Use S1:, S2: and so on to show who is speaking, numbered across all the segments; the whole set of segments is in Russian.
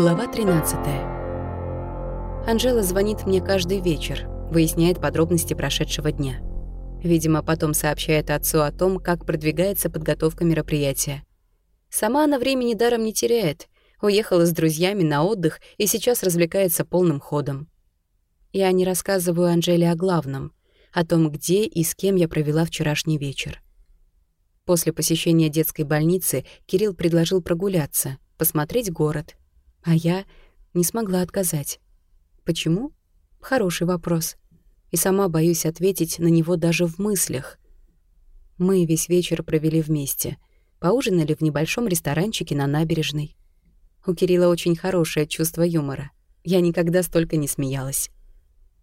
S1: Глава 13. Анжела звонит мне каждый вечер, выясняет подробности прошедшего дня. Видимо, потом сообщает отцу о том, как продвигается подготовка мероприятия. Сама она времени даром не теряет, уехала с друзьями на отдых и сейчас развлекается полным ходом. Я не рассказываю Анжеле о главном, о том, где и с кем я провела вчерашний вечер. После посещения детской больницы Кирилл предложил прогуляться, посмотреть город — а я не смогла отказать. Почему? Хороший вопрос. И сама боюсь ответить на него даже в мыслях. Мы весь вечер провели вместе. Поужинали в небольшом ресторанчике на набережной. У Кирилла очень хорошее чувство юмора. Я никогда столько не смеялась.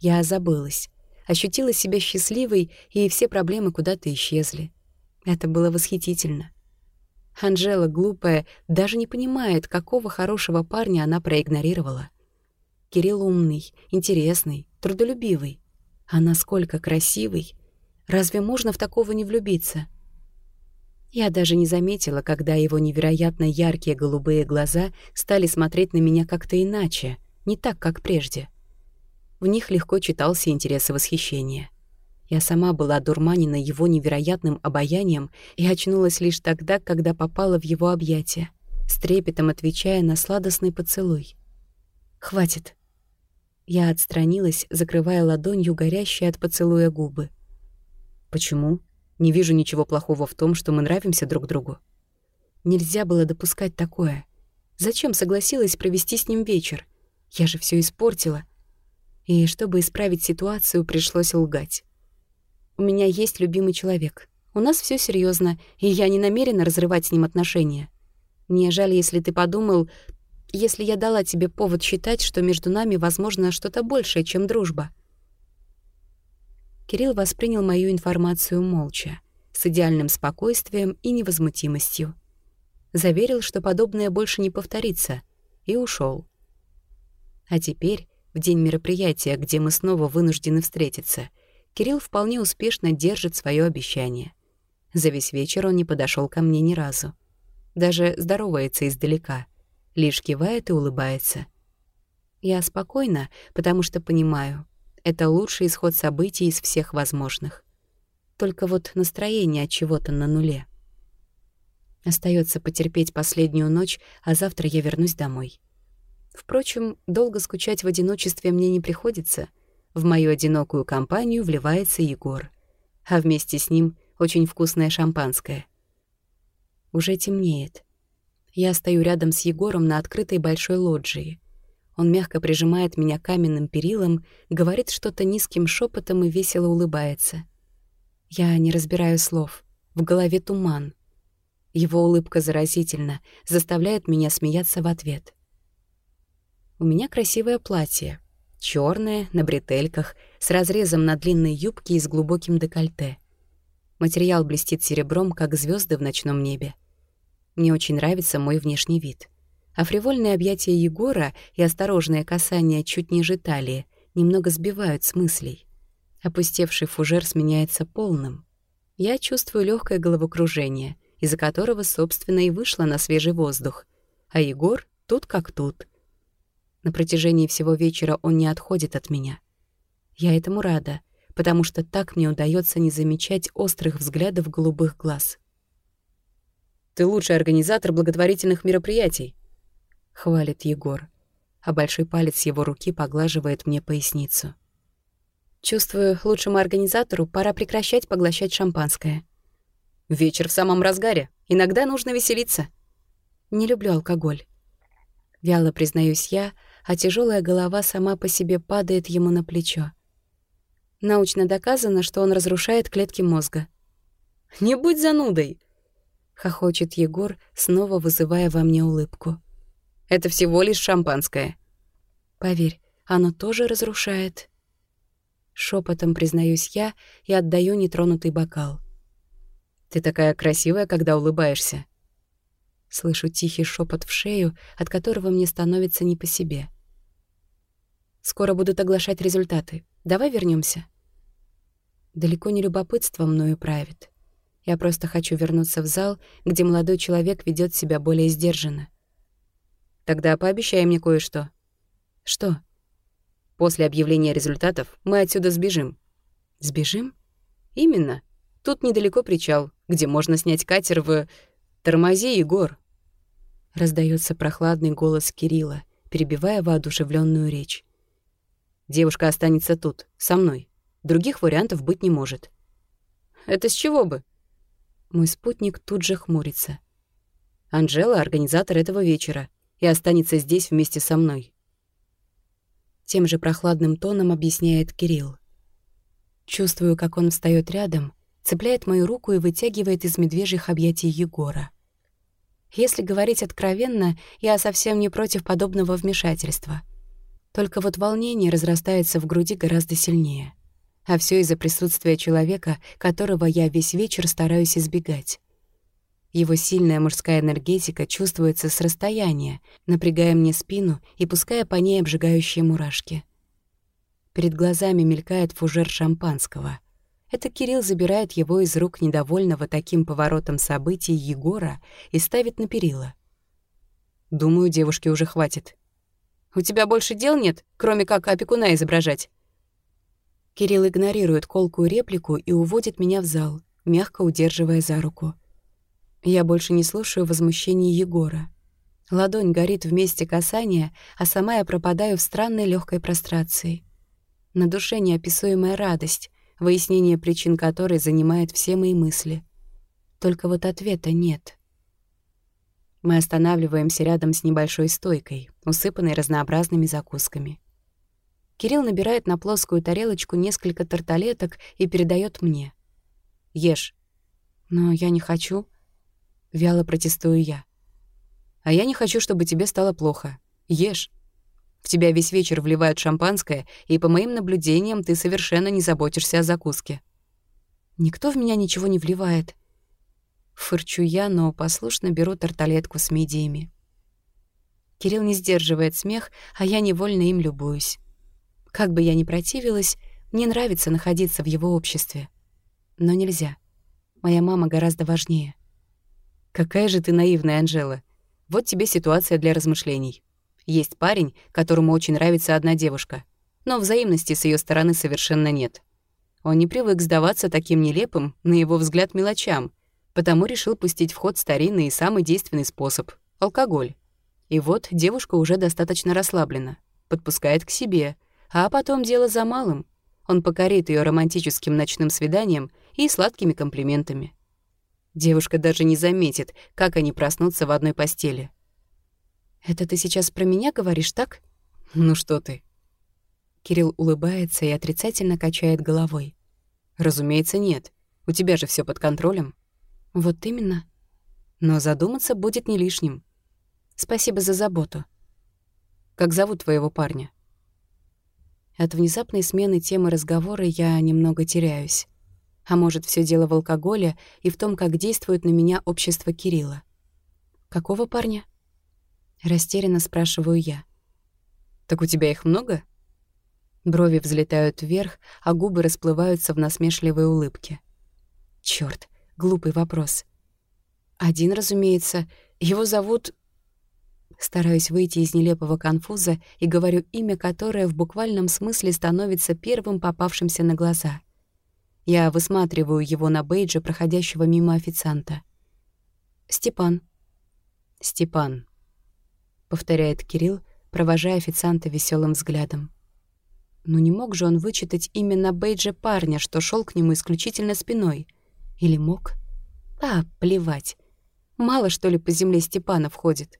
S1: Я забылась, ощутила себя счастливой, и все проблемы куда-то исчезли. Это было восхитительно. Анжела, глупая, даже не понимает, какого хорошего парня она проигнорировала. Кирилл умный, интересный, трудолюбивый. А насколько красивый. Разве можно в такого не влюбиться? Я даже не заметила, когда его невероятно яркие голубые глаза стали смотреть на меня как-то иначе, не так, как прежде. В них легко читался интерес и восхищение. Я сама была дурманена его невероятным обаянием и очнулась лишь тогда, когда попала в его объятия, с трепетом отвечая на сладостный поцелуй. «Хватит». Я отстранилась, закрывая ладонью горящие от поцелуя губы. «Почему? Не вижу ничего плохого в том, что мы нравимся друг другу». Нельзя было допускать такое. Зачем согласилась провести с ним вечер? Я же все испортила. И чтобы исправить ситуацию, пришлось лгать. У меня есть любимый человек. У нас все серьезно, и я не намерена разрывать с ним отношения. Мне жаль, если ты подумал, если я дала тебе повод считать, что между нами возможно что-то большее, чем дружба. Кирилл воспринял мою информацию молча, с идеальным спокойствием и невозмутимостью. Заверил, что подобное больше не повторится, и ушел. А теперь, в день мероприятия, где мы снова вынуждены встретиться — Кирилл вполне успешно держит свое обещание. За весь вечер он не подошел ко мне ни разу. Даже здоровается издалека, лишь кивает и улыбается. Я спокойна, потому что понимаю, это лучший исход событий из всех возможных. Только вот настроение от чего-то на нуле. Остается потерпеть последнюю ночь, а завтра я вернусь домой. Впрочем, долго скучать в одиночестве мне не приходится — в мою одинокую компанию вливается Егор, а вместе с ним очень вкусное шампанское. Уже темнеет. Я стою рядом с Егором на открытой большой лоджии. Он мягко прижимает меня каменным перилом, говорит что-то низким шепотом и весело улыбается. Я не разбираю слов. В голове туман. Его улыбка заразительна, заставляет меня смеяться в ответ. У меня красивое платье, черная, на бретельках, с разрезом на длинной юбке и с глубоким декольте. Материал блестит серебром, как звезды в ночном небе. Мне очень нравится мой внешний вид. А фривольные объятия Егора и осторожное касание чуть ниже талии немного сбивают с мыслей. Опустевший фужер сменяется полным. Я чувствую легкое головокружение, из-за которого, собственно, и вышла на свежий воздух. А Егор тут как тут — на протяжении всего вечера он не отходит от меня. Я этому рада, потому что так мне удается не замечать острых взглядов голубых глаз.
S2: «Ты лучший организатор благотворительных мероприятий», —
S1: хвалит Егор, а большой палец его руки поглаживает мне поясницу. Чувствую, лучшему организатору пора прекращать поглощать шампанское.
S2: Вечер в самом разгаре. Иногда нужно веселиться.
S1: Не люблю алкоголь. Вяло признаюсь я, а тяжелая голова сама по себе падает ему на плечо. Научно доказано, что он разрушает клетки мозга.
S2: «Не будь занудой!»
S1: — хохочет Егор, снова вызывая во мне улыбку.
S2: «Это всего лишь шампанское».
S1: «Поверь, оно тоже разрушает». Шепотом признаюсь я и отдаю нетронутый бокал.
S2: «Ты такая красивая, когда улыбаешься»,
S1: Слышу тихий шепот в шею, от которого мне становится не по себе. Скоро будут оглашать результаты. Давай вернемся. Далеко не любопытство мною правит. Я просто хочу вернуться в зал, где молодой человек ведет себя более сдержанно.
S2: Тогда пообещай мне кое-что.
S1: Что?
S2: После объявления результатов мы отсюда сбежим.
S1: Сбежим?
S2: Именно. Тут недалеко причал, где можно снять катер в... Тормози, Егор.
S1: Раздается прохладный голос Кирилла, перебивая воодушевленную речь.
S2: Девушка останется тут, со мной. Других вариантов быть не может.
S1: Это с чего бы?
S2: Мой спутник тут же хмурится. Анжела — организатор этого вечера и останется здесь вместе со мной.
S1: Тем же прохладным тоном объясняет Кирилл. Чувствую, как он встает рядом, цепляет мою руку и вытягивает из медвежьих объятий Егора. Если говорить откровенно, я совсем не против подобного вмешательства. Только вот волнение разрастается в груди гораздо сильнее. А все из-за присутствия человека, которого я весь вечер стараюсь избегать. Его сильная мужская энергетика чувствуется с расстояния, напрягая мне спину и пуская по ней обжигающие мурашки. Перед глазами мелькает фужер шампанского. Это Кирилл забирает его из рук недовольного таким поворотом событий Егора и ставит на перила.
S2: «Думаю, девушке уже хватит. У тебя больше дел нет, кроме как опекуна изображать?»
S1: Кирилл игнорирует колкую реплику и уводит меня в зал, мягко удерживая за руку. Я больше не слушаю возмущений Егора. Ладонь горит в месте касания, а сама я пропадаю в странной легкой прострации. На душе неописуемая радость, выяснение причин которой занимает все мои мысли. Только вот ответа нет. Мы останавливаемся рядом с небольшой стойкой, усыпанной разнообразными закусками. Кирилл набирает на плоскую тарелочку несколько тарталеток и передает мне.
S2: «Ешь».
S1: «Но я не хочу», Вяло протестую я.
S2: А я не хочу, чтобы тебе стало плохо. Ешь. В тебя весь вечер вливают шампанское, и, по моим наблюдениям, ты совершенно не заботишься о закуске.
S1: Никто в меня ничего не вливает. Фырчу я, но послушно беру тарталетку с мидиями. Кирилл не сдерживает смех, а я невольно им любуюсь. Как бы я ни противилась, мне нравится находиться в его обществе. Но нельзя. Моя мама гораздо важнее.
S2: Какая же ты наивная, Анжела. Вот тебе ситуация для размышлений. Есть парень, которому очень нравится одна девушка, но взаимности с ее стороны совершенно нет. Он не привык сдаваться таким нелепым, на его взгляд, мелочам, потому решил пустить в ход старинный и самый действенный способ — алкоголь. И вот девушка уже достаточно расслаблена, подпускает к себе, а потом дело за малым. Он покорит ее романтическим ночным свиданием и сладкими комплиментами. Девушка даже не заметит, как они проснутся в одной постели.
S1: «Это ты сейчас про меня говоришь, так?»
S2: «Ну что ты?»
S1: Кирилл улыбается и отрицательно качает головой.
S2: «Разумеется, нет. У тебя же все под контролем».
S1: «Вот именно.
S2: Но задуматься будет не лишним.
S1: Спасибо за заботу.
S2: Как зовут твоего парня?»
S1: От внезапной смены темы разговора я немного теряюсь. А может, все дело в алкоголе и в том, как действует на меня общество Кирилла. «Какого парня?» Растерянно спрашиваю я.
S2: «Так у тебя их много?»
S1: Брови взлетают вверх, а губы расплываются в насмешливой улыбке. Чёрт, глупый вопрос. Один, разумеется, его зовут... Стараюсь выйти из нелепого конфуза и говорю имя, которое в буквальном смысле становится первым попавшимся на глаза — я высматриваю его на бейдже, проходящего мимо официанта. «Степан».
S2: «Степан», —
S1: повторяет Кирилл, провожая официанта веселым взглядом. Но не мог же он вычитать именно бейджа парня, что шел к нему исключительно спиной. Или мог? А, плевать. Мало, что ли, по земле Степана входит.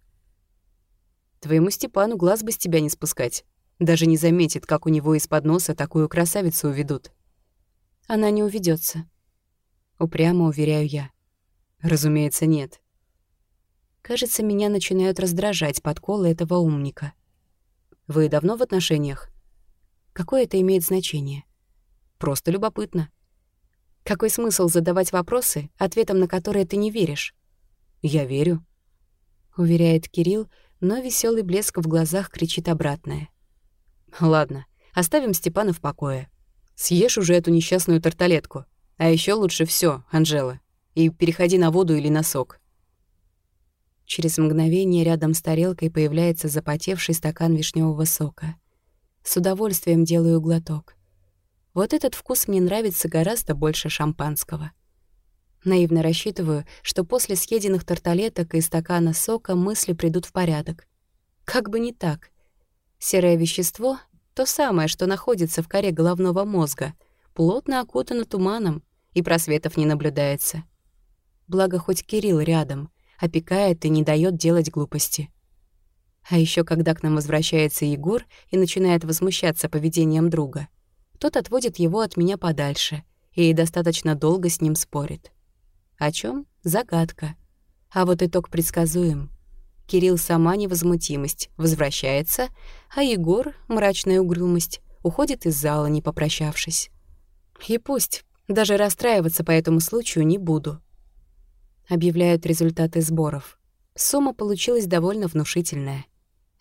S2: Твоему Степану глаз бы с тебя не спускать. Даже не заметит, как у него из-под носа такую красавицу уведут.
S1: Она не уведется. Упрямо уверяю я.
S2: Разумеется, нет.
S1: Кажется, меня начинают раздражать подколы этого умника.
S2: Вы давно в отношениях?
S1: Какое это имеет значение?
S2: Просто любопытно.
S1: Какой смысл задавать вопросы, ответом на которые ты не веришь?
S2: Я верю.
S1: Уверяет Кирилл, но веселый блеск в глазах кричит обратное.
S2: Ладно, оставим Степана в покое. Съешь уже эту несчастную тарталетку. А еще лучше все, Анжела. И переходи на воду или на сок. Через мгновение рядом с тарелкой появляется запотевший стакан вишневого сока. С удовольствием делаю глоток. Вот этот вкус мне нравится гораздо больше шампанского. Наивно рассчитываю, что после съеденных тарталеток и стакана сока мысли придут в порядок. Как бы не так. Серое вещество — то самое, что находится в коре головного мозга, плотно окутано туманом, и просветов не наблюдается. Благо, хоть Кирилл рядом, опекает и не дает делать глупости. А еще когда к нам возвращается Егор и начинает возмущаться поведением друга, тот отводит его от меня подальше и достаточно долго с ним спорит. О чем? Загадка. А вот итог предсказуем. Кирилл сама невозмутимость, возвращается, а Егор, мрачная угрюмость, уходит из зала, не попрощавшись. И пусть, даже расстраиваться по этому случаю не буду. Объявляют результаты сборов. Сумма получилась довольно внушительная.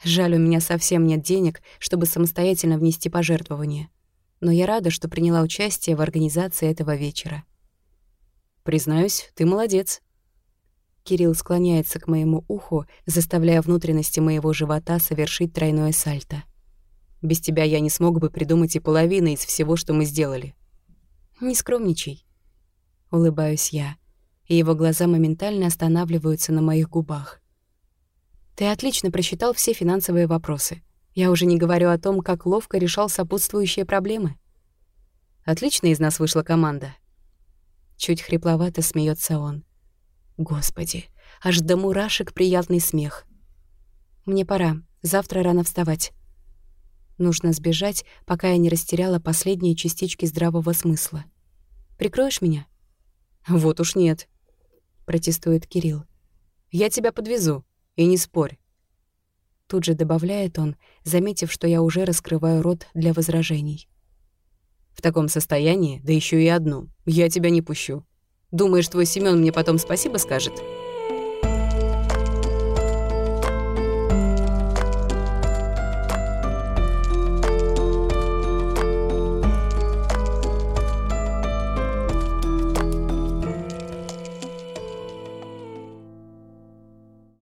S2: Жаль, у меня совсем нет денег, чтобы самостоятельно внести пожертвование. Но я рада, что приняла участие в организации этого вечера. Признаюсь, ты молодец. Кирилл склоняется к моему уху, заставляя внутренности моего живота совершить тройное сальто. Без тебя я не смог бы придумать и половины из всего, что мы сделали. Не скромничай. Улыбаюсь я, и его глаза моментально останавливаются на моих губах. Ты отлично просчитал все финансовые вопросы. Я уже не говорю о том, как ловко решал сопутствующие проблемы. Отлично из нас вышла команда. Чуть хрипловато смеется он. Господи, аж до мурашек приятный смех. Мне пора, завтра рано вставать. Нужно сбежать, пока я не растеряла последние частички здравого смысла. Прикроешь меня? Вот уж нет, протестует Кирилл. Я тебя подвезу, и не спорь. Тут же добавляет он, заметив, что я уже раскрываю рот для возражений. В таком состоянии, да еще и одну, я тебя не пущу. Думаешь, твой Семён мне потом спасибо скажет?»